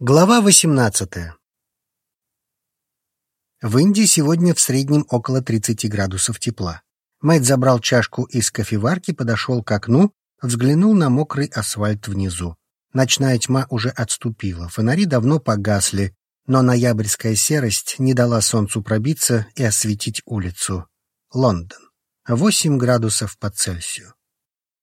Глава 18. В Индии сегодня в среднем около 30 градусов тепла. Мэтт забрал чашку из кофеварки, подошел к окну, взглянул на мокрый асфальт внизу. Ночная тьма уже отступила, фонари давно погасли, но ноябрьская серость не дала солнцу пробиться и осветить улицу. Лондон. 8 градусов по Цельсию.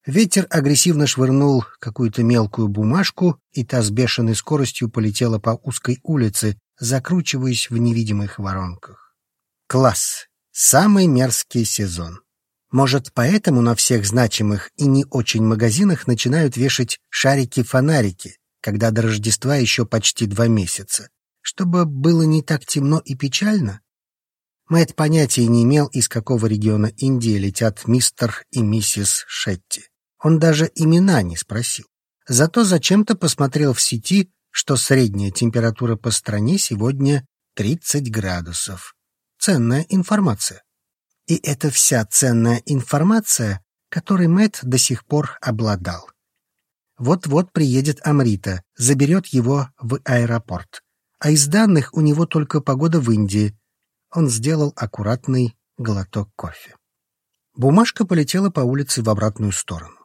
Ветер агрессивно швырнул какую-то мелкую бумажку, и та с бешеной скоростью полетела по узкой улице, закручиваясь в невидимых воронках. Класс. Самый мерзкий сезон. Может, поэтому на всех значимых и не очень магазинах начинают вешать шарики-фонарики, когда до Рождества еще почти два месяца, чтобы было не так темно и печально? Мэтт понятия не имел, из какого региона Индии летят мистер и миссис Шетти. Он даже имена не спросил. Зато зачем-то посмотрел в сети, что средняя температура по стране сегодня 30 градусов. Ценная информация. И это вся ценная информация, которой Мэтт до сих пор обладал. Вот-вот приедет Амрита, заберет его в аэропорт. А из данных у него только погода в Индии. Он сделал аккуратный глоток кофе. Бумажка полетела по улице в обратную сторону.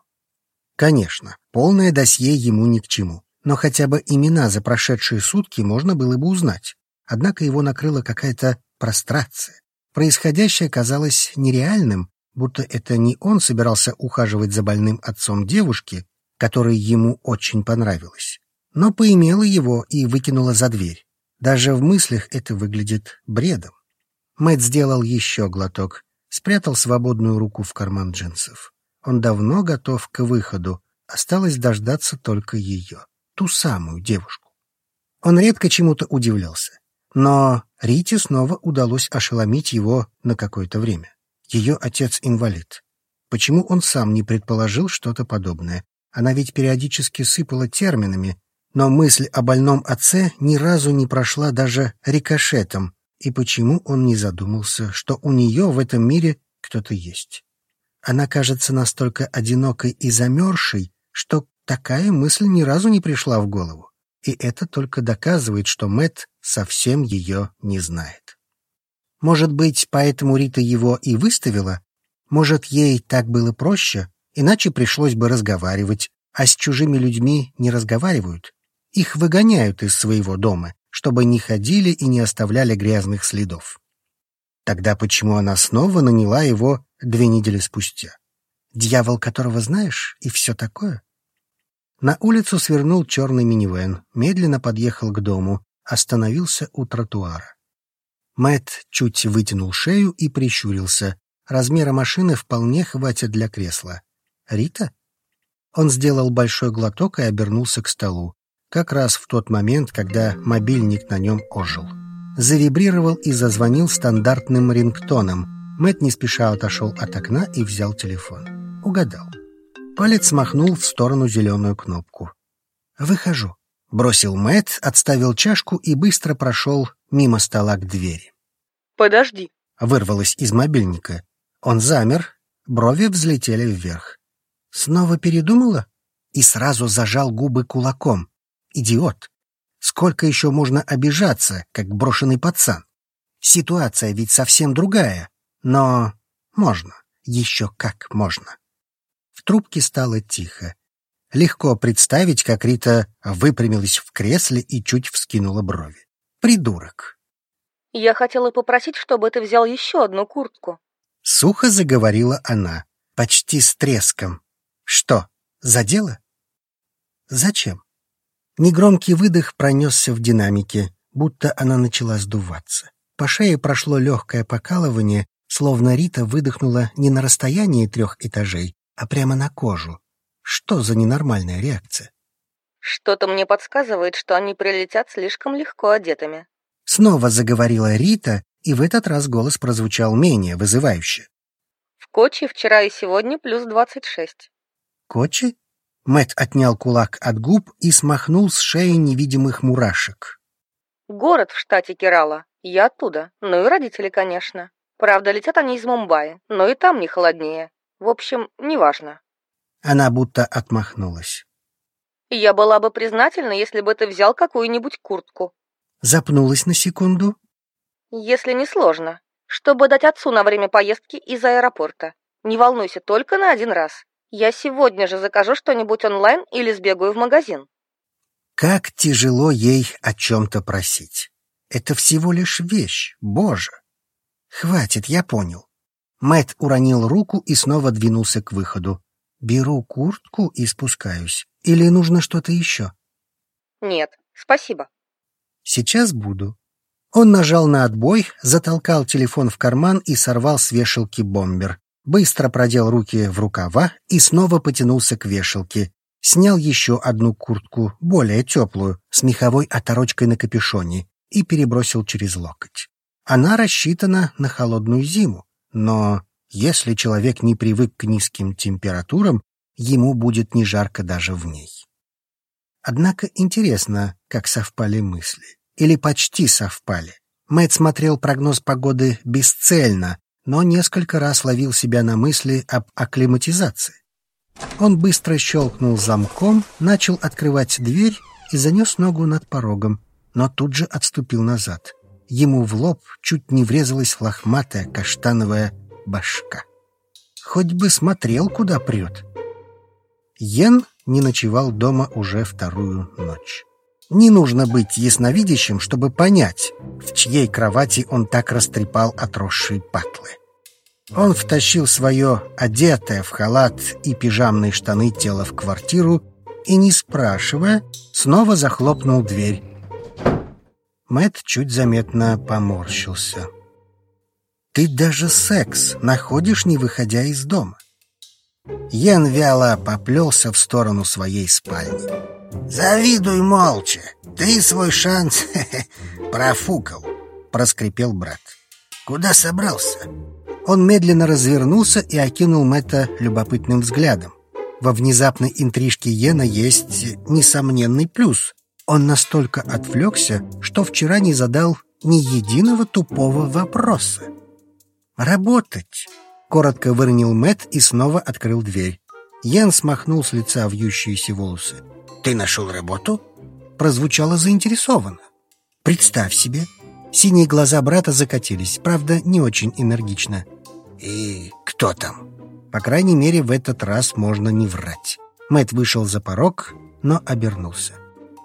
Конечно, полное досье ему ни к чему, но хотя бы имена за прошедшие сутки можно было бы узнать. Однако его накрыла какая-то прострация. Происходящее казалось нереальным, будто это не он собирался ухаживать за больным отцом девушки, которой ему очень понравилось, но поимела его и выкинула за дверь. Даже в мыслях это выглядит бредом. Мэтт сделал еще глоток, спрятал свободную руку в карман джинсов. Он давно готов к выходу, осталось дождаться только ее, ту самую девушку. Он редко чему-то удивлялся, но Рите снова удалось ошеломить его на какое-то время. Ее отец инвалид. Почему он сам не предположил что-то подобное? Она ведь периодически сыпала терминами, но мысль о больном отце ни разу не прошла даже рикошетом, и почему он не задумался, что у нее в этом мире кто-то есть? Она кажется настолько одинокой и замерзшей, что такая мысль ни разу не пришла в голову. И это только доказывает, что Мэт совсем ее не знает. Может быть, поэтому Рита его и выставила? Может, ей так было проще? Иначе пришлось бы разговаривать, а с чужими людьми не разговаривают. Их выгоняют из своего дома, чтобы не ходили и не оставляли грязных следов. Тогда почему она снова наняла его две недели спустя? Дьявол, которого знаешь, и все такое? На улицу свернул черный минивэн, медленно подъехал к дому, остановился у тротуара. Мэт чуть вытянул шею и прищурился. Размера машины вполне хватит для кресла. «Рита?» Он сделал большой глоток и обернулся к столу, как раз в тот момент, когда мобильник на нем ожил завибрировал и зазвонил стандартным рингтоном. Мэт не спеша отошел от окна и взял телефон. Угадал. Палец смахнул в сторону зеленую кнопку. «Выхожу», — бросил Мэт, отставил чашку и быстро прошел мимо стола к двери. «Подожди», — вырвалось из мобильника. Он замер, брови взлетели вверх. Снова передумала? И сразу зажал губы кулаком. Идиот. Сколько еще можно обижаться, как брошенный пацан? Ситуация ведь совсем другая. Но можно, еще как можно. В трубке стало тихо. Легко представить, как Рита выпрямилась в кресле и чуть вскинула брови. Придурок. «Я хотела попросить, чтобы ты взял еще одну куртку». Сухо заговорила она, почти с треском. «Что, задело?» «Зачем?» Негромкий выдох пронесся в динамике, будто она начала сдуваться. По шее прошло легкое покалывание, словно Рита выдохнула не на расстоянии трех этажей, а прямо на кожу. Что за ненормальная реакция? Что-то мне подсказывает, что они прилетят слишком легко одетыми. Снова заговорила Рита, и в этот раз голос прозвучал менее вызывающе. В Кочи вчера и сегодня плюс двадцать шесть. Кочи? Мэт отнял кулак от губ и смахнул с шеи невидимых мурашек. Город в штате Керала. Я оттуда. Ну и родители, конечно. Правда, летят они из Мумбаи, но и там не холоднее. В общем, неважно. Она будто отмахнулась. Я была бы признательна, если бы ты взял какую-нибудь куртку. Запнулась на секунду. Если не сложно. Чтобы дать отцу на время поездки из аэропорта. Не волнуйся, только на один раз. Я сегодня же закажу что-нибудь онлайн или сбегаю в магазин. Как тяжело ей о чем-то просить. Это всего лишь вещь, боже. Хватит, я понял. Мэт уронил руку и снова двинулся к выходу. Беру куртку и спускаюсь. Или нужно что-то еще? Нет, спасибо. Сейчас буду. Он нажал на отбой, затолкал телефон в карман и сорвал с вешалки бомбер. Быстро продел руки в рукава и снова потянулся к вешалке. Снял еще одну куртку, более теплую, с меховой оторочкой на капюшоне, и перебросил через локоть. Она рассчитана на холодную зиму, но если человек не привык к низким температурам, ему будет не жарко даже в ней. Однако интересно, как совпали мысли. Или почти совпали. Мэтт смотрел прогноз погоды бесцельно, но несколько раз ловил себя на мысли об акклиматизации. Он быстро щелкнул замком, начал открывать дверь и занес ногу над порогом, но тут же отступил назад. Ему в лоб чуть не врезалась лохматая каштановая башка. Хоть бы смотрел, куда прет. Йен не ночевал дома уже вторую ночь. Не нужно быть ясновидящим, чтобы понять, в чьей кровати он так растрепал отросшие патлы. Он втащил свое одетое в халат и пижамные штаны тело в квартиру и, не спрашивая, снова захлопнул дверь. Мэт чуть заметно поморщился. «Ты даже секс находишь, не выходя из дома». Ян вяло поплелся в сторону своей спальни. «Завидуй молча, ты свой шанс профукал», — проскрипел брат. «Куда собрался?» Он медленно развернулся и окинул Мэтта любопытным взглядом. Во внезапной интрижке Йена есть несомненный плюс. Он настолько отвлекся, что вчера не задал ни единого тупого вопроса. «Работать!» — коротко выронил Мэт и снова открыл дверь. Йен смахнул с лица вьющиеся волосы. «Ты нашел работу?» Прозвучало заинтересованно. «Представь себе!» Синие глаза брата закатились, правда, не очень энергично. «И кто там?» По крайней мере, в этот раз можно не врать. Мэт вышел за порог, но обернулся.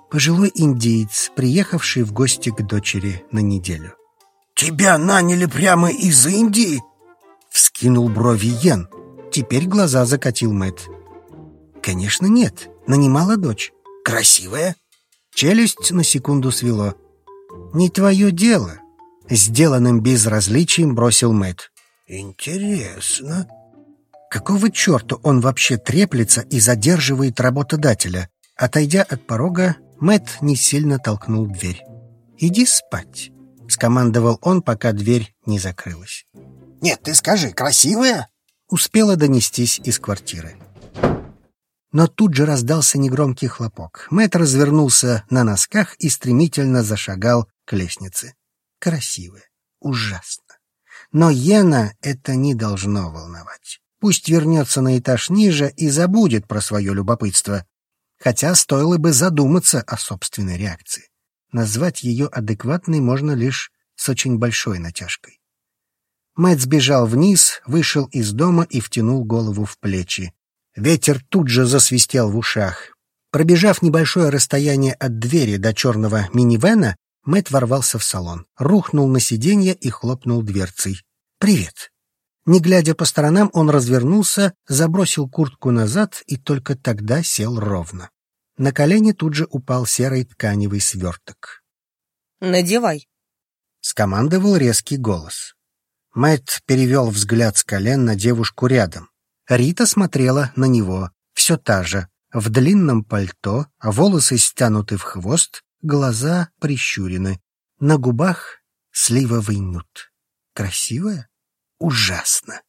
Пожилой индиец, приехавший в гости к дочери на неделю. «Тебя наняли прямо из Индии?» Вскинул брови Йен. Теперь глаза закатил Мэт. «Конечно нет. Нанимала дочь. Красивая?» Челюсть на секунду свело. «Не твое дело», — сделанным безразличием бросил Мэт. «Интересно». Какого черта он вообще треплется и задерживает работодателя? Отойдя от порога, Мэт не сильно толкнул дверь. «Иди спать», — скомандовал он, пока дверь не закрылась. «Нет, ты скажи, красивая?» Успела донестись из квартиры. Но тут же раздался негромкий хлопок. Мэт развернулся на носках и стремительно зашагал к лестнице. Красивая, ужасно. Но Йена это не должно волновать. Пусть вернется на этаж ниже и забудет про свое любопытство. Хотя стоило бы задуматься о собственной реакции. Назвать ее адекватной можно лишь с очень большой натяжкой. Мэтт сбежал вниз, вышел из дома и втянул голову в плечи. Ветер тут же засвистел в ушах. Пробежав небольшое расстояние от двери до черного минивэна, Мэт ворвался в салон, рухнул на сиденье и хлопнул дверцей. «Привет!» Не глядя по сторонам, он развернулся, забросил куртку назад и только тогда сел ровно. На колени тут же упал серый тканевый сверток. «Надевай!» — скомандовал резкий голос. Мэтт перевел взгляд с колен на девушку рядом. Рита смотрела на него, все та же, в длинном пальто, волосы стянуты в хвост, глаза прищурены. На губах сливовый нют. Красивая? Ужасно.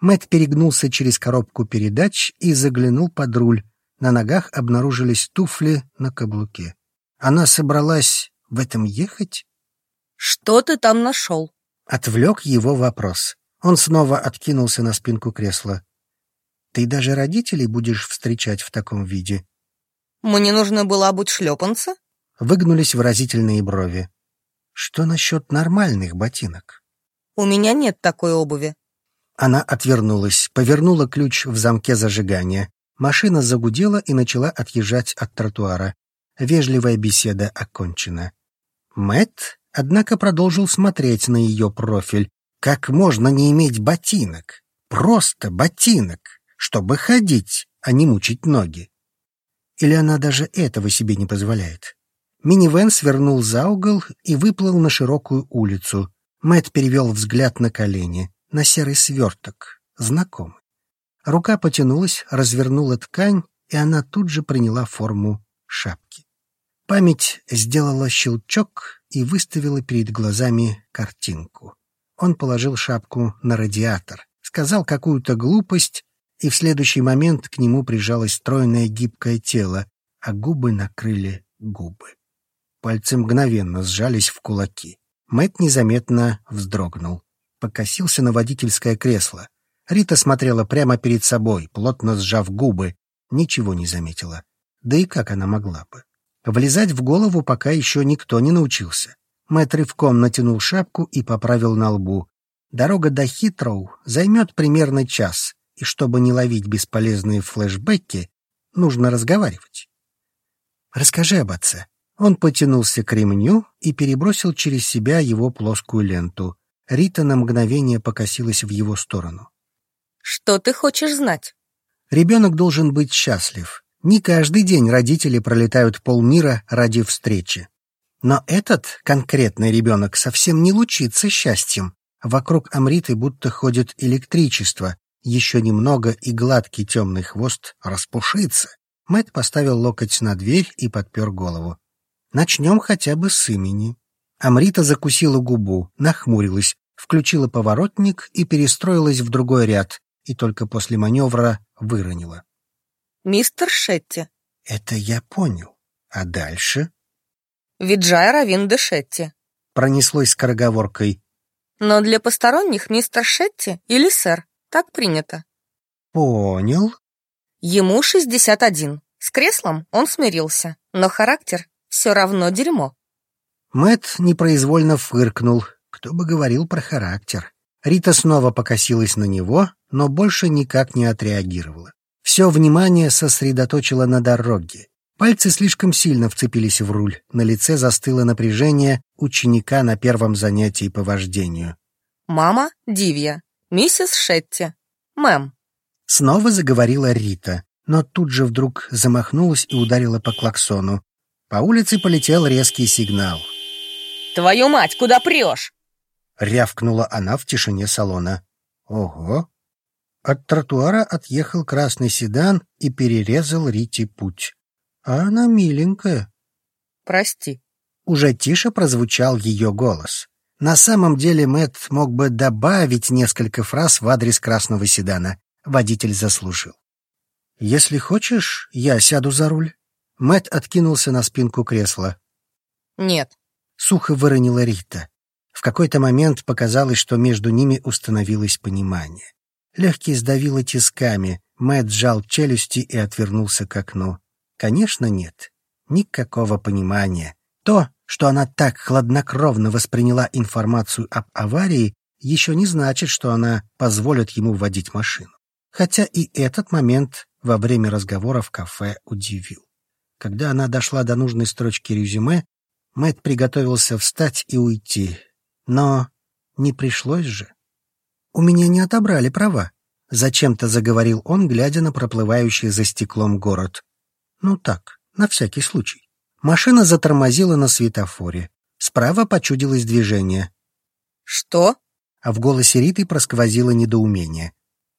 Мэт перегнулся через коробку передач и заглянул под руль. На ногах обнаружились туфли на каблуке. Она собралась в этом ехать? «Что ты там нашел?» Отвлек его вопрос. Он снова откинулся на спинку кресла. «Ты даже родителей будешь встречать в таком виде?» Мне нужно было обуть шлепанца? Выгнулись выразительные брови. Что насчет нормальных ботинок? У меня нет такой обуви. Она отвернулась, повернула ключ в замке зажигания. Машина загудела и начала отъезжать от тротуара. Вежливая беседа окончена. Мэт, однако, продолжил смотреть на ее профиль. Как можно не иметь ботинок? Просто ботинок, чтобы ходить, а не мучить ноги. Или она даже этого себе не позволяет? Минивэн свернул за угол и выплыл на широкую улицу. Мэт перевел взгляд на колени, на серый сверток, знакомый. Рука потянулась, развернула ткань, и она тут же приняла форму шапки. Память сделала щелчок и выставила перед глазами картинку. Он положил шапку на радиатор, сказал какую-то глупость, и в следующий момент к нему прижалось стройное гибкое тело, а губы накрыли губы. Пальцы мгновенно сжались в кулаки. Мэт незаметно вздрогнул. Покосился на водительское кресло. Рита смотрела прямо перед собой, плотно сжав губы, ничего не заметила. Да и как она могла бы? Влезать в голову пока еще никто не научился. Мэтт рывком натянул шапку и поправил на лбу. Дорога до Хитроу займет примерно час, и чтобы не ловить бесполезные флешбеки, нужно разговаривать. «Расскажи об отце». Он потянулся к ремню и перебросил через себя его плоскую ленту. Рита на мгновение покосилась в его сторону. «Что ты хочешь знать?» Ребенок должен быть счастлив. Не каждый день родители пролетают полмира ради встречи. Но этот конкретный ребенок совсем не лучится счастьем. Вокруг Амриты будто ходит электричество. Еще немного, и гладкий темный хвост распушится. Мэт поставил локоть на дверь и подпер голову. Начнем хотя бы с имени. Амрита закусила губу, нахмурилась, включила поворотник и перестроилась в другой ряд, и только после маневра выронила. «Мистер Шетти». «Это я понял. А дальше?» «Виджай Равин де Шетти». Пронеслось скороговоркой. Но для посторонних мистер Шетти или сэр. Так принято. Понял. Ему 61. С креслом он смирился, но характер все равно дерьмо. Мэт непроизвольно фыркнул. Кто бы говорил про характер. Рита снова покосилась на него, но больше никак не отреагировала. Все внимание сосредоточило на дороге. Пальцы слишком сильно вцепились в руль. На лице застыло напряжение ученика на первом занятии по вождению. «Мама Дивья, миссис Шетти, мэм». Снова заговорила Рита, но тут же вдруг замахнулась и ударила по клаксону. По улице полетел резкий сигнал. «Твою мать, куда прешь?» Рявкнула она в тишине салона. «Ого!» От тротуара отъехал красный седан и перерезал Рите путь. А она миленькая. Прости. Уже тише прозвучал ее голос. На самом деле Мэт мог бы добавить несколько фраз в адрес красного седана. Водитель заслужил. Если хочешь, я сяду за руль. Мэт откинулся на спинку кресла. Нет. Сухо выронила Рита. В какой-то момент показалось, что между ними установилось понимание. Легкие сдавило тисками. Мэт сжал челюсти и отвернулся к окну. Конечно, нет. Никакого понимания. То, что она так хладнокровно восприняла информацию об аварии, еще не значит, что она позволит ему водить машину. Хотя и этот момент во время разговора в кафе удивил. Когда она дошла до нужной строчки резюме, Мэт приготовился встать и уйти. Но не пришлось же. «У меня не отобрали права», — зачем-то заговорил он, глядя на проплывающий за стеклом город. Ну так, на всякий случай. Машина затормозила на светофоре. Справа почудилось движение. «Что?» А в голосе Риты просквозило недоумение.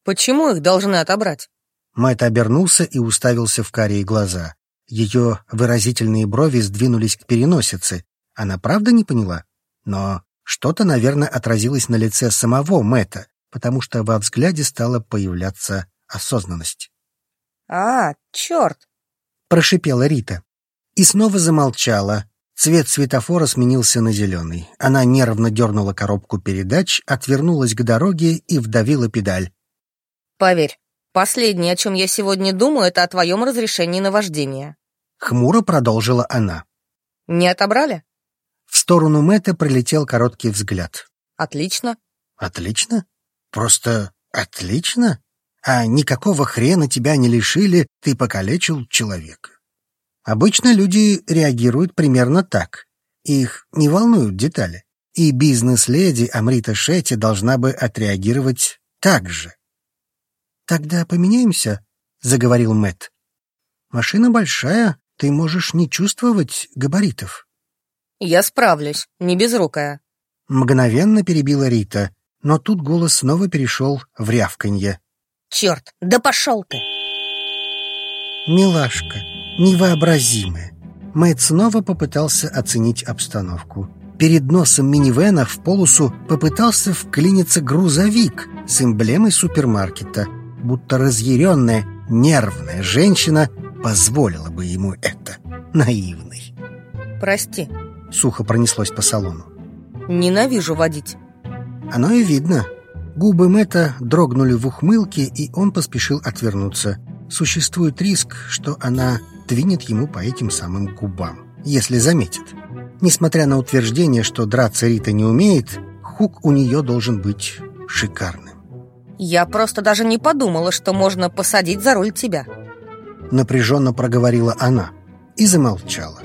«Почему их должны отобрать?» Мэтт обернулся и уставился в карие глаза. Ее выразительные брови сдвинулись к переносице. Она правда не поняла? Но что-то, наверное, отразилось на лице самого Мэтта, потому что во взгляде стала появляться осознанность. «А, черт!» прошипела Рита. И снова замолчала. Цвет светофора сменился на зеленый. Она нервно дернула коробку передач, отвернулась к дороге и вдавила педаль. «Поверь, последнее, о чем я сегодня думаю, это о твоем разрешении на вождение». Хмуро продолжила она. Не отобрали? В сторону Мэтта прилетел короткий взгляд. Отлично. Отлично? Просто отлично? А никакого хрена тебя не лишили, ты покалечил человека. Обычно люди реагируют примерно так. Их не волнуют детали. И бизнес-леди Амрита Шетти должна бы отреагировать так же. «Тогда поменяемся», — заговорил Мэт. «Машина большая, ты можешь не чувствовать габаритов». «Я справлюсь, не безрукая». Мгновенно перебила Рита, но тут голос снова перешел в рявканье. «Черт, да пошел ты!» «Милашка, невообразимая!» Мэтт снова попытался оценить обстановку. Перед носом минивэна в полосу попытался вклиниться грузовик с эмблемой супермаркета, будто разъяренная, нервная женщина позволила бы ему это. Наивный. «Прости», — сухо пронеслось по салону. «Ненавижу водить». Оно и видно. Губы Мэтта дрогнули в ухмылке, и он поспешил отвернуться. Существует риск, что она двинет ему по этим самым губам, если заметит. Несмотря на утверждение, что драться Рита не умеет, хук у нее должен быть шикарным. «Я просто даже не подумала, что можно посадить за руль тебя», напряженно проговорила она и замолчала.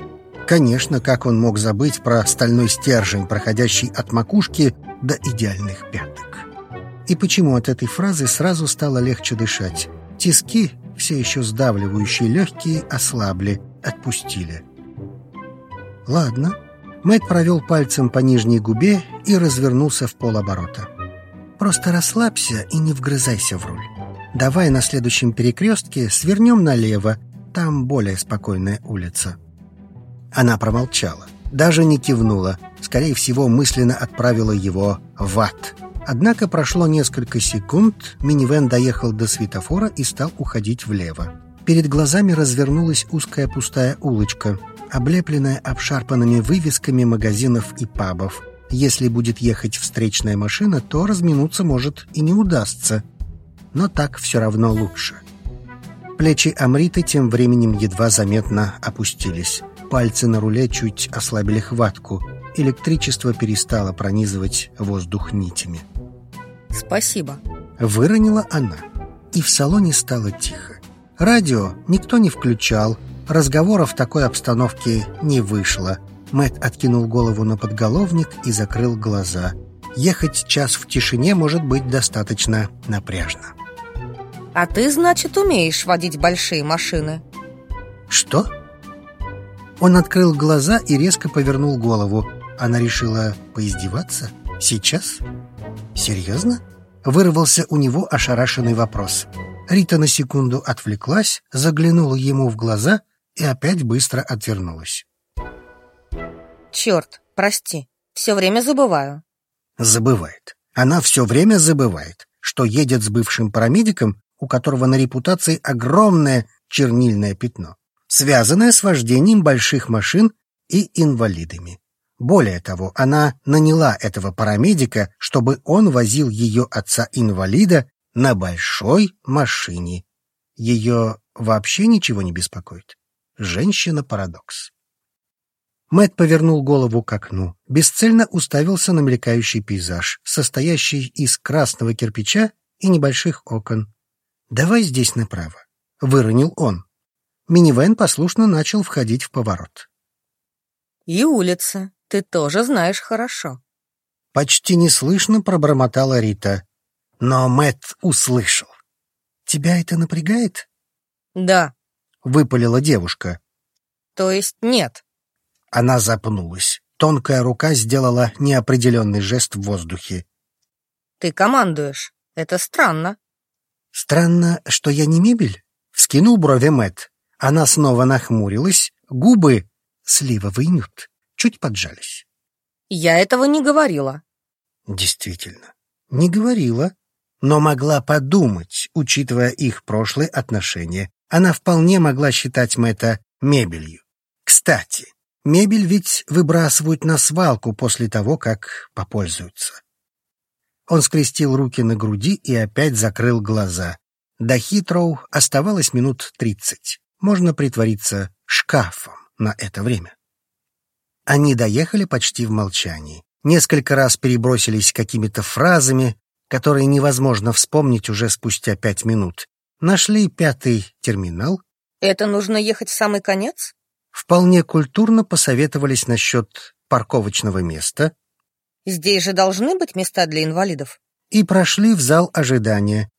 Конечно, как он мог забыть про стальной стержень, проходящий от макушки до идеальных пяток. И почему от этой фразы сразу стало легче дышать? Тиски, все еще сдавливающие легкие, ослабли, отпустили. Ладно. Мэтт провел пальцем по нижней губе и развернулся в полоборота. Просто расслабься и не вгрызайся в руль. Давай на следующем перекрестке свернем налево, там более спокойная улица. Она промолчала, даже не кивнула, скорее всего, мысленно отправила его в ад. Однако прошло несколько секунд, минивэн доехал до светофора и стал уходить влево. Перед глазами развернулась узкая пустая улочка, облепленная обшарпанными вывесками магазинов и пабов. Если будет ехать встречная машина, то разминуться может и не удастся – но так все равно лучше. Плечи Амриты тем временем едва заметно опустились. Пальцы на руле чуть ослабили хватку. Электричество перестало пронизывать воздух нитями. «Спасибо», — выронила она. И в салоне стало тихо. Радио никто не включал, разговоров в такой обстановке не вышло. Мэт откинул голову на подголовник и закрыл глаза. Ехать час в тишине может быть достаточно напряжно. А ты, значит, умеешь водить большие машины? Что? Он открыл глаза и резко повернул голову. Она решила поиздеваться? Сейчас? Серьезно? Вырвался у него ошарашенный вопрос. Рита на секунду отвлеклась, заглянула ему в глаза и опять быстро отвернулась. Черт, прости, все время забываю. Забывает. Она все время забывает, что едет с бывшим парамедиком у которого на репутации огромное чернильное пятно, связанное с вождением больших машин и инвалидами. Более того, она наняла этого парамедика, чтобы он возил ее отца-инвалида на большой машине. Ее вообще ничего не беспокоит. Женщина-парадокс. Мэт повернул голову к окну, бесцельно уставился на мелькающий пейзаж, состоящий из красного кирпича и небольших окон, «Давай здесь направо», — выронил он. Минивэн послушно начал входить в поворот. «И улица. Ты тоже знаешь хорошо». Почти неслышно пробормотала Рита. Но Мэт услышал. «Тебя это напрягает?» «Да», — выпалила девушка. «То есть нет?» Она запнулась. Тонкая рука сделала неопределенный жест в воздухе. «Ты командуешь. Это странно». «Странно, что я не мебель?» — вскинул брови Мэт. Она снова нахмурилась, губы, сливовый нют, чуть поджались. «Я этого не говорила». «Действительно, не говорила, но могла подумать, учитывая их прошлые отношения. Она вполне могла считать Мэтта мебелью. Кстати, мебель ведь выбрасывают на свалку после того, как попользуются. Он скрестил руки на груди и опять закрыл глаза. До Хитроу оставалось минут тридцать. Можно притвориться, шкафом на это время. Они доехали почти в молчании. Несколько раз перебросились какими-то фразами, которые невозможно вспомнить уже спустя пять минут. Нашли пятый терминал. «Это нужно ехать в самый конец?» Вполне культурно посоветовались насчет парковочного места. «Здесь же должны быть места для инвалидов». И прошли в зал ожидания.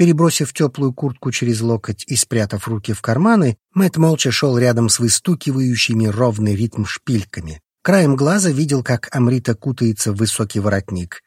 Перебросив теплую куртку через локоть и спрятав руки в карманы, Мэтт молча шел рядом с выстукивающими ровный ритм шпильками. Краем глаза видел, как Амрита кутается в высокий воротник,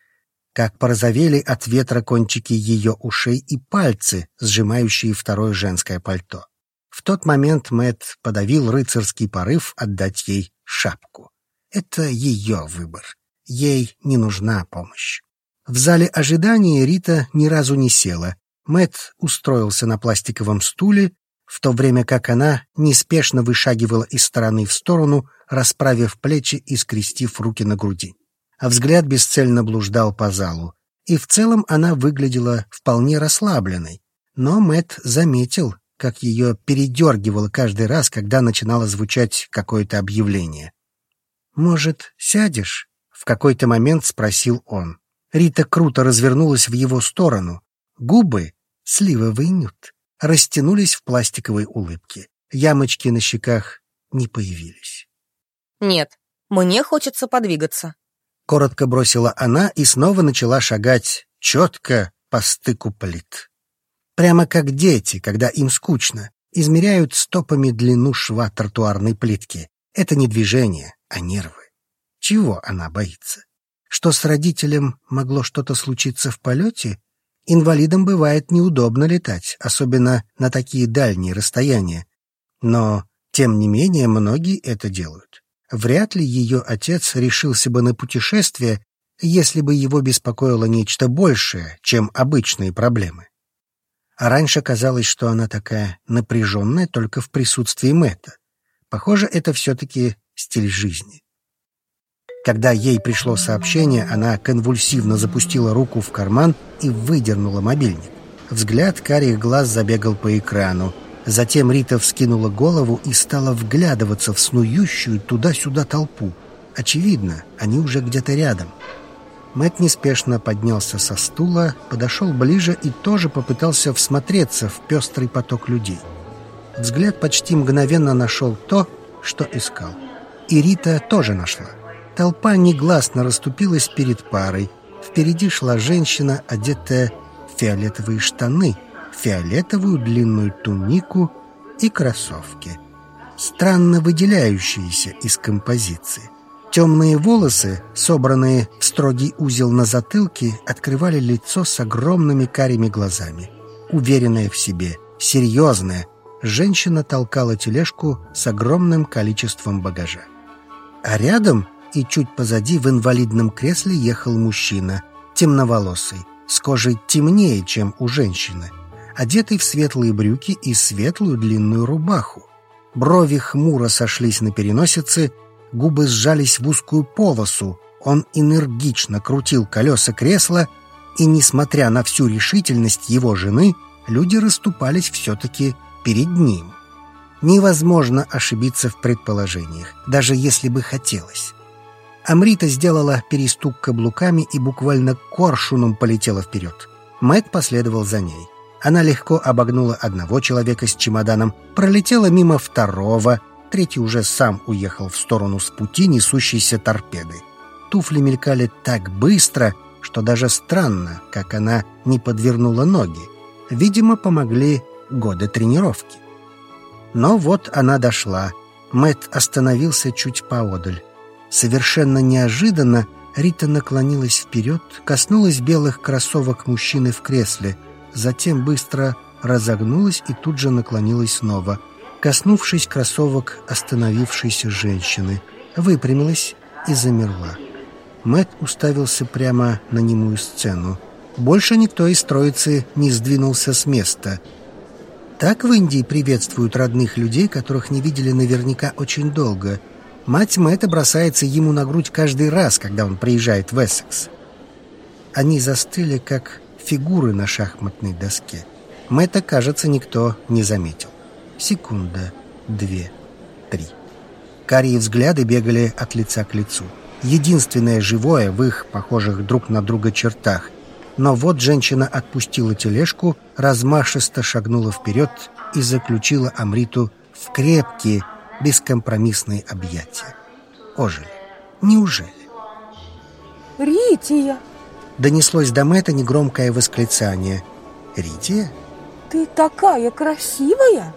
как порозовели от ветра кончики ее ушей и пальцы, сжимающие второе женское пальто. В тот момент Мэтт подавил рыцарский порыв отдать ей шапку. Это ее выбор. Ей не нужна помощь. В зале ожидания Рита ни разу не села, Мэт устроился на пластиковом стуле, в то время как она неспешно вышагивала из стороны в сторону, расправив плечи и скрестив руки на груди. А взгляд бесцельно блуждал по залу, и в целом она выглядела вполне расслабленной. Но Мэт заметил, как ее передергивало каждый раз, когда начинало звучать какое-то объявление. «Может, сядешь?» — в какой-то момент спросил он. Рита круто развернулась в его сторону, Губы, сливовый нют, растянулись в пластиковой улыбке. Ямочки на щеках не появились. «Нет, мне хочется подвигаться», — коротко бросила она и снова начала шагать четко по стыку плит. Прямо как дети, когда им скучно, измеряют стопами длину шва тротуарной плитки. Это не движение, а нервы. Чего она боится? Что с родителем могло что-то случиться в полете? Инвалидам бывает неудобно летать, особенно на такие дальние расстояния. Но, тем не менее, многие это делают. Вряд ли ее отец решился бы на путешествие, если бы его беспокоило нечто большее, чем обычные проблемы. А раньше казалось, что она такая напряженная только в присутствии Мэтта. Похоже, это все-таки стиль жизни. Когда ей пришло сообщение, она конвульсивно запустила руку в карман и выдернула мобильник. Взгляд карих глаз забегал по экрану. Затем Рита вскинула голову и стала вглядываться в снующую туда-сюда толпу. Очевидно, они уже где-то рядом. Мэт неспешно поднялся со стула, подошел ближе и тоже попытался всмотреться в пестрый поток людей. Взгляд почти мгновенно нашел то, что искал. И Рита тоже нашла. Толпа негласно расступилась перед парой. Впереди шла женщина, одетая в фиолетовые штаны, фиолетовую длинную тунику и кроссовки, странно выделяющиеся из композиции. Темные волосы, собранные в строгий узел на затылке, открывали лицо с огромными карими глазами. Уверенная в себе, серьезная, женщина толкала тележку с огромным количеством багажа. А рядом и чуть позади в инвалидном кресле ехал мужчина, темноволосый, с кожей темнее, чем у женщины, одетый в светлые брюки и светлую длинную рубаху. Брови хмуро сошлись на переносице, губы сжались в узкую полосу, он энергично крутил колеса кресла, и, несмотря на всю решительность его жены, люди расступались все-таки перед ним. Невозможно ошибиться в предположениях, даже если бы хотелось. Амрита сделала перестук каблуками и буквально коршуном полетела вперед. Мэт последовал за ней. Она легко обогнула одного человека с чемоданом, пролетела мимо второго, третий уже сам уехал в сторону с пути несущейся торпеды. Туфли мелькали так быстро, что даже странно, как она не подвернула ноги. Видимо, помогли годы тренировки. Но вот она дошла. Мэт остановился чуть поодаль. Совершенно неожиданно Рита наклонилась вперед, коснулась белых кроссовок мужчины в кресле, затем быстро разогнулась и тут же наклонилась снова, коснувшись кроссовок остановившейся женщины, выпрямилась и замерла. Мэт уставился прямо на немую сцену. Больше никто из троицы не сдвинулся с места. Так в Индии приветствуют родных людей, которых не видели наверняка очень долго – Мать Мэтта бросается ему на грудь каждый раз, когда он приезжает в Эссекс. Они застыли, как фигуры на шахматной доске. Мэтта, кажется, никто не заметил. Секунда, две, три. Карие взгляды бегали от лица к лицу. Единственное живое в их, похожих друг на друга чертах. Но вот женщина отпустила тележку, размашисто шагнула вперед и заключила Амриту в крепкие, бескомпромиссные объятия. Ожили. Неужели? «Рития!» Донеслось до Мэтта негромкое восклицание. «Рития?» «Ты такая красивая!»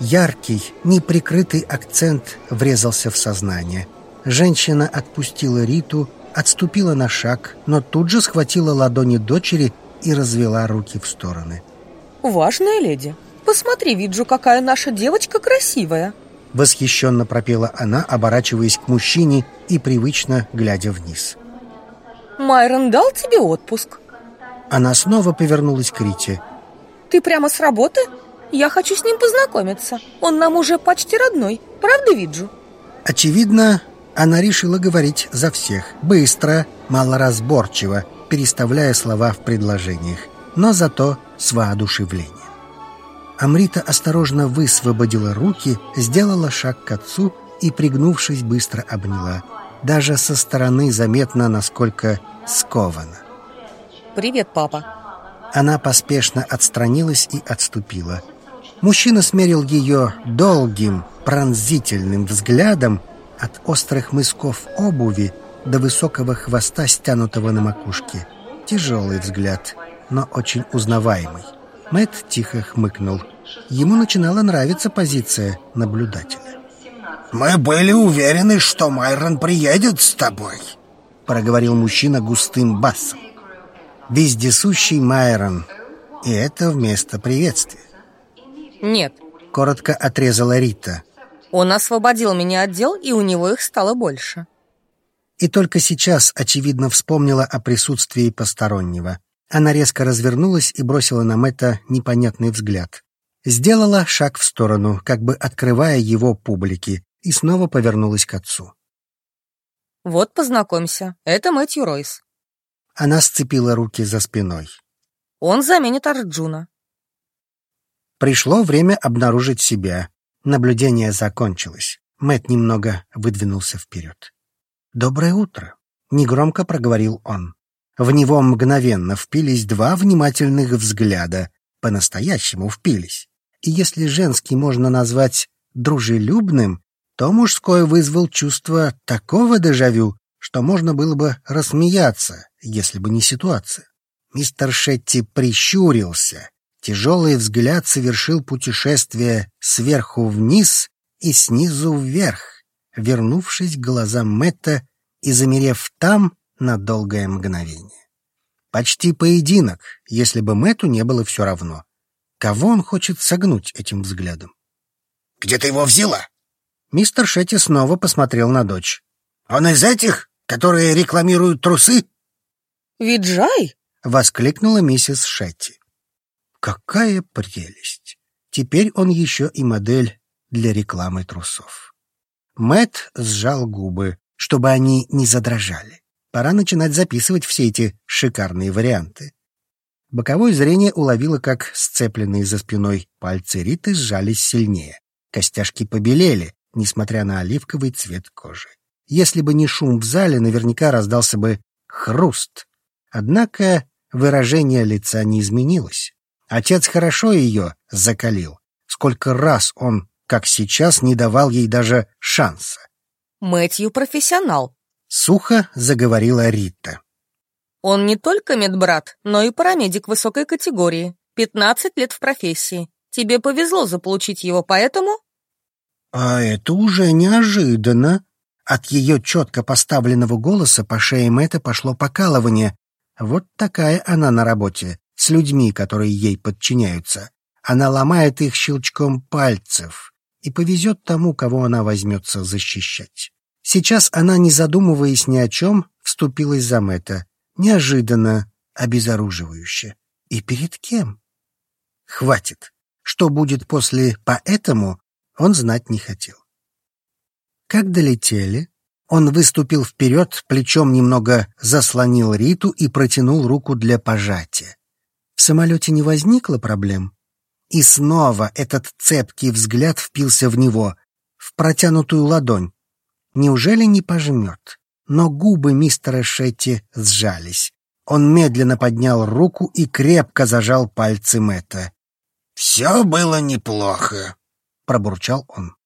Яркий, неприкрытый акцент врезался в сознание. Женщина отпустила Риту, отступила на шаг, но тут же схватила ладони дочери и развела руки в стороны. «Важная леди, посмотри, Виджу, какая наша девочка красивая!» Восхищенно пропела она, оборачиваясь к мужчине и привычно глядя вниз. «Майрон дал тебе отпуск?» Она снова повернулась к Рите. «Ты прямо с работы?» Я хочу с ним познакомиться. Он нам уже почти родной. Правда, Виджу? Очевидно, она решила говорить за всех. Быстро, малоразборчиво, переставляя слова в предложениях. Но зато с воодушевлением. Амрита осторожно высвободила руки, сделала шаг к отцу и, пригнувшись, быстро обняла. Даже со стороны заметно, насколько скована. «Привет, папа!» Она поспешно отстранилась и отступила. Мужчина смерил ее долгим, пронзительным взглядом от острых мысков обуви до высокого хвоста, стянутого на макушке. Тяжелый взгляд, но очень узнаваемый. Мэтт тихо хмыкнул. Ему начинала нравиться позиция наблюдателя. «Мы были уверены, что Майрон приедет с тобой», — проговорил мужчина густым басом. Вездесущий Майрон. И это вместо приветствия. Нет. Коротко отрезала Рита. Он освободил меня от дел, и у него их стало больше. И только сейчас, очевидно, вспомнила о присутствии постороннего. Она резко развернулась и бросила на Мэтта непонятный взгляд. Сделала шаг в сторону, как бы открывая его публике, и снова повернулась к отцу. «Вот, познакомься, это Мэтью Ройс». Она сцепила руки за спиной. «Он заменит Арджуна. Пришло время обнаружить себя. Наблюдение закончилось. Мэт немного выдвинулся вперед. «Доброе утро», — негромко проговорил он. В него мгновенно впились два внимательных взгляда. По-настоящему впились. И если женский можно назвать дружелюбным, то мужской вызвал чувство такого дежавю, что можно было бы рассмеяться, если бы не ситуация. Мистер Шетти прищурился, Тяжелый взгляд совершил путешествие сверху вниз и снизу вверх, вернувшись к глазам Мэтта и замерев там на долгое мгновение. Почти поединок, если бы Мэтту не было все равно. Кого он хочет согнуть этим взглядом? «Где ты его взяла?» Мистер Шетти снова посмотрел на дочь. «Он из этих, которые рекламируют трусы?» «Виджай!» — воскликнула миссис Шетти. Какая прелесть! Теперь он еще и модель для рекламы трусов. Мэт сжал губы, чтобы они не задрожали. Пора начинать записывать все эти шикарные варианты. Боковое зрение уловило, как сцепленные за спиной пальцы Риты сжались сильнее. Костяшки побелели, несмотря на оливковый цвет кожи. Если бы не шум в зале, наверняка раздался бы хруст. Однако выражение лица не изменилось. Отец хорошо ее закалил. Сколько раз он, как сейчас, не давал ей даже шанса. Мэтью профессионал. Сухо заговорила Рита. Он не только медбрат, но и парамедик высокой категории. Пятнадцать лет в профессии. Тебе повезло заполучить его, поэтому... А это уже неожиданно. От ее четко поставленного голоса по шее Мэтта пошло покалывание. Вот такая она на работе с людьми, которые ей подчиняются. Она ломает их щелчком пальцев и повезет тому, кого она возьмется защищать. Сейчас она, не задумываясь ни о чем, вступилась за Мэтта. Неожиданно, обезоруживающе. И перед кем? Хватит. Что будет после «поэтому», он знать не хотел. Как долетели, он выступил вперед, плечом немного заслонил Риту и протянул руку для пожатия. В самолете не возникло проблем? И снова этот цепкий взгляд впился в него. в протянутую ладонь. Неужели не пожмет? Но губы мистера Шетти сжались. Он медленно поднял руку и крепко зажал пальцы Мэтта. «Все было неплохо», — пробурчал он.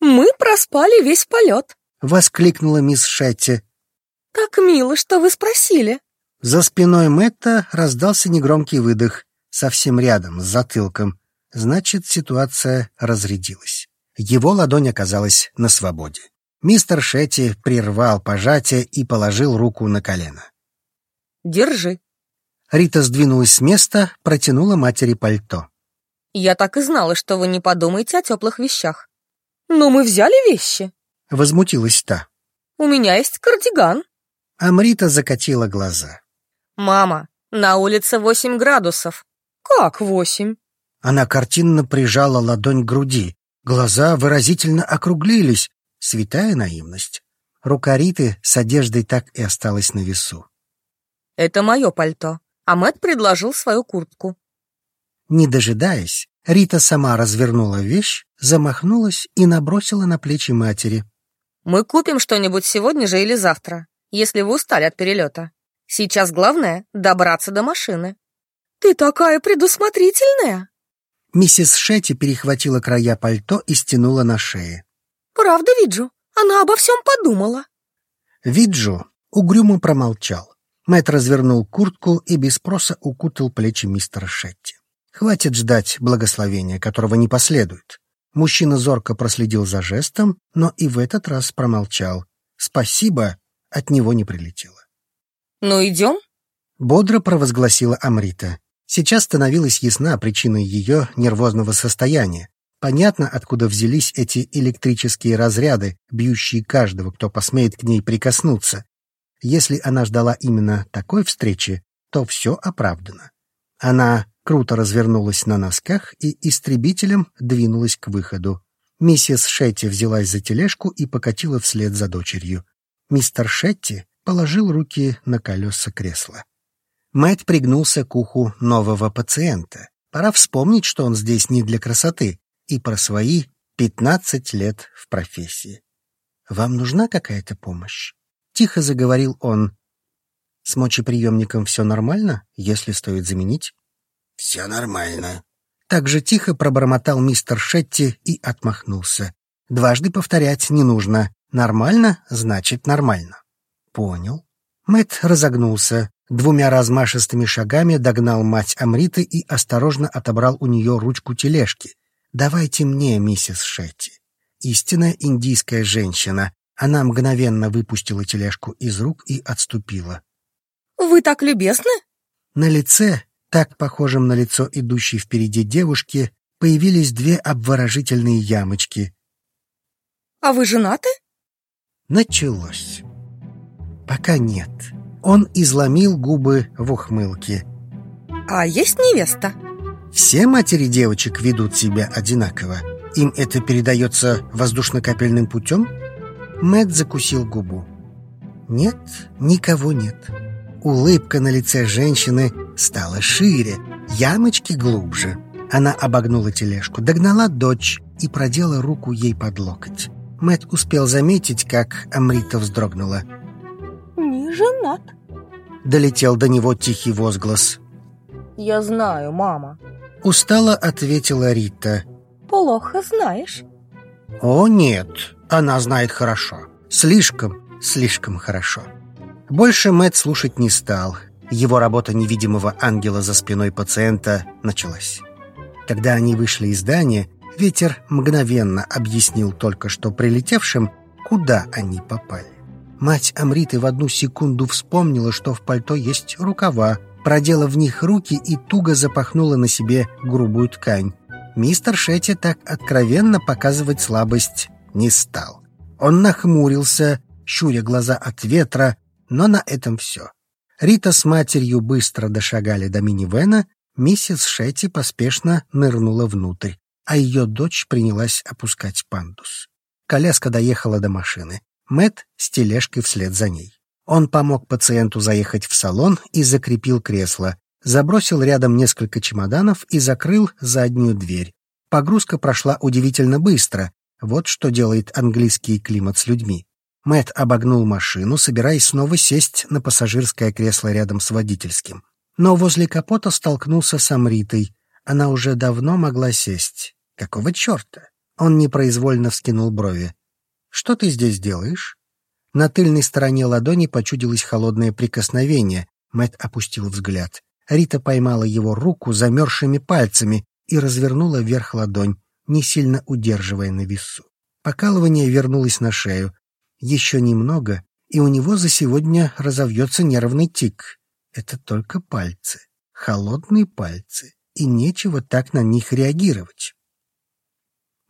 «Мы проспали весь полет», — воскликнула мисс Шетти. «Как мило, что вы спросили». За спиной Мэтта раздался негромкий выдох, совсем рядом, с затылком. Значит, ситуация разрядилась. Его ладонь оказалась на свободе. Мистер Шетти прервал пожатие и положил руку на колено. «Держи». Рита сдвинулась с места, протянула матери пальто. «Я так и знала, что вы не подумаете о теплых вещах». «Но мы взяли вещи», — возмутилась та. «У меня есть кардиган». Амрита закатила глаза. «Мама, на улице восемь градусов». «Как восемь?» Она картинно прижала ладонь к груди. Глаза выразительно округлились. Святая наивность. Рука Риты с одеждой так и осталась на весу. «Это мое пальто, а Мэтт предложил свою куртку». Не дожидаясь, Рита сама развернула вещь, замахнулась и набросила на плечи матери. «Мы купим что-нибудь сегодня же или завтра, если вы устали от перелета. Сейчас главное — добраться до машины». «Ты такая предусмотрительная!» Миссис Шетти перехватила края пальто и стянула на шее. «Правда, Виджу? Она обо всем подумала». Виджу угрюмо промолчал. Мэтт развернул куртку и без спроса укутал плечи мистера Шетти. Хватит ждать благословения, которого не последует. Мужчина зорко проследил за жестом, но и в этот раз промолчал. «Спасибо» от него не прилетело. «Ну, идем?» — бодро провозгласила Амрита. Сейчас становилась ясна причина ее нервозного состояния. Понятно, откуда взялись эти электрические разряды, бьющие каждого, кто посмеет к ней прикоснуться. Если она ждала именно такой встречи, то все оправдано. Она круто развернулась на носках и истребителем двинулась к выходу. Миссис Шетти взялась за тележку и покатила вслед за дочерью. Мистер Шетти положил руки на колеса кресла. Мэтт пригнулся к уху нового пациента. Пора вспомнить, что он здесь не для красоты, и про свои пятнадцать лет в профессии. «Вам нужна какая-то помощь?» — тихо заговорил он. «С мочеприемником все нормально, если стоит заменить?» «Все нормально». Так же тихо пробормотал мистер Шетти и отмахнулся. Дважды повторять не нужно. Нормально — значит нормально. Понял. Мэт разогнулся, двумя размашистыми шагами догнал мать Амриты и осторожно отобрал у нее ручку тележки. «Давайте мне, миссис Шетти». Истинная индийская женщина. Она мгновенно выпустила тележку из рук и отступила. «Вы так любезны?» На лице, так похожем на лицо идущей впереди девушки, появились две обворожительные ямочки. «А вы женаты?» Началось. Пока нет. Он изломил губы в ухмылке. «А есть невеста?» Все матери девочек ведут себя одинаково. Им это передается воздушно-капельным путем? Мэт закусил губу. Нет, никого нет. Улыбка на лице женщины стала шире, ямочки глубже. Она обогнула тележку, догнала дочь и продела руку ей под локоть. Мэт успел заметить, как Амрита вздрогнула. «Не женат», — долетел до него тихий возглас. «Я знаю, мама». Устало ответила Рита. «Плохо знаешь». «О, нет, она знает хорошо. Слишком, слишком хорошо». Больше Мэт слушать не стал. Его работа невидимого ангела за спиной пациента началась. Когда они вышли из здания, ветер мгновенно объяснил только что прилетевшим, куда они попали. Мать Амриты в одну секунду вспомнила, что в пальто есть рукава, продела в них руки и туго запахнула на себе грубую ткань. Мистер Шетти так откровенно показывать слабость не стал. Он нахмурился, щуря глаза от ветра, но на этом все. Рита с матерью быстро дошагали до минивэна, миссис Шетти поспешно нырнула внутрь, а ее дочь принялась опускать пандус. Коляска доехала до машины. Мэт с тележкой вслед за ней. Он помог пациенту заехать в салон и закрепил кресло, забросил рядом несколько чемоданов и закрыл заднюю дверь. Погрузка прошла удивительно быстро. Вот что делает английский климат с людьми. Мэт обогнул машину, собираясь снова сесть на пассажирское кресло рядом с водительским. Но возле капота столкнулся с Амритой. Она уже давно могла сесть. Какого черта? Он непроизвольно вскинул брови. «Что ты здесь делаешь?» На тыльной стороне ладони почудилось холодное прикосновение. Мэт опустил взгляд. Рита поймала его руку замерзшими пальцами и развернула вверх ладонь, не сильно удерживая на весу. Покалывание вернулось на шею. Еще немного, и у него за сегодня разовьется нервный тик. Это только пальцы, холодные пальцы, и нечего так на них реагировать.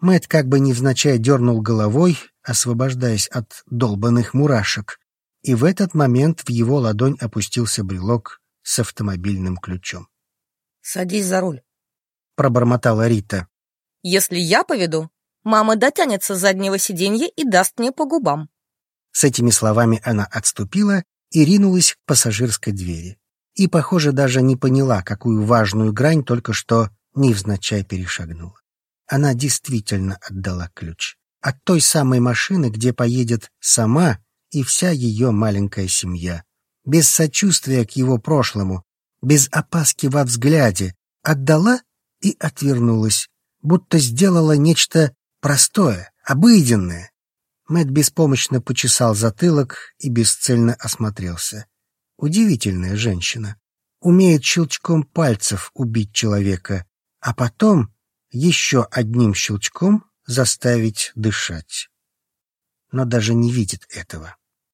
Мэт как бы невзначай дернул головой, освобождаясь от долбанных мурашек, и в этот момент в его ладонь опустился брелок с автомобильным ключом. «Садись за руль», — пробормотала Рита. «Если я поведу, мама дотянется с заднего сиденья и даст мне по губам». С этими словами она отступила и ринулась к пассажирской двери. И, похоже, даже не поняла, какую важную грань только что невзначай перешагнула. Она действительно отдала ключ. От той самой машины, где поедет сама и вся ее маленькая семья без сочувствия к его прошлому, без опаски во взгляде, отдала и отвернулась, будто сделала нечто простое, обыденное. Мэт беспомощно почесал затылок и бесцельно осмотрелся. Удивительная женщина. Умеет щелчком пальцев убить человека, а потом еще одним щелчком заставить дышать. Но даже не видит этого.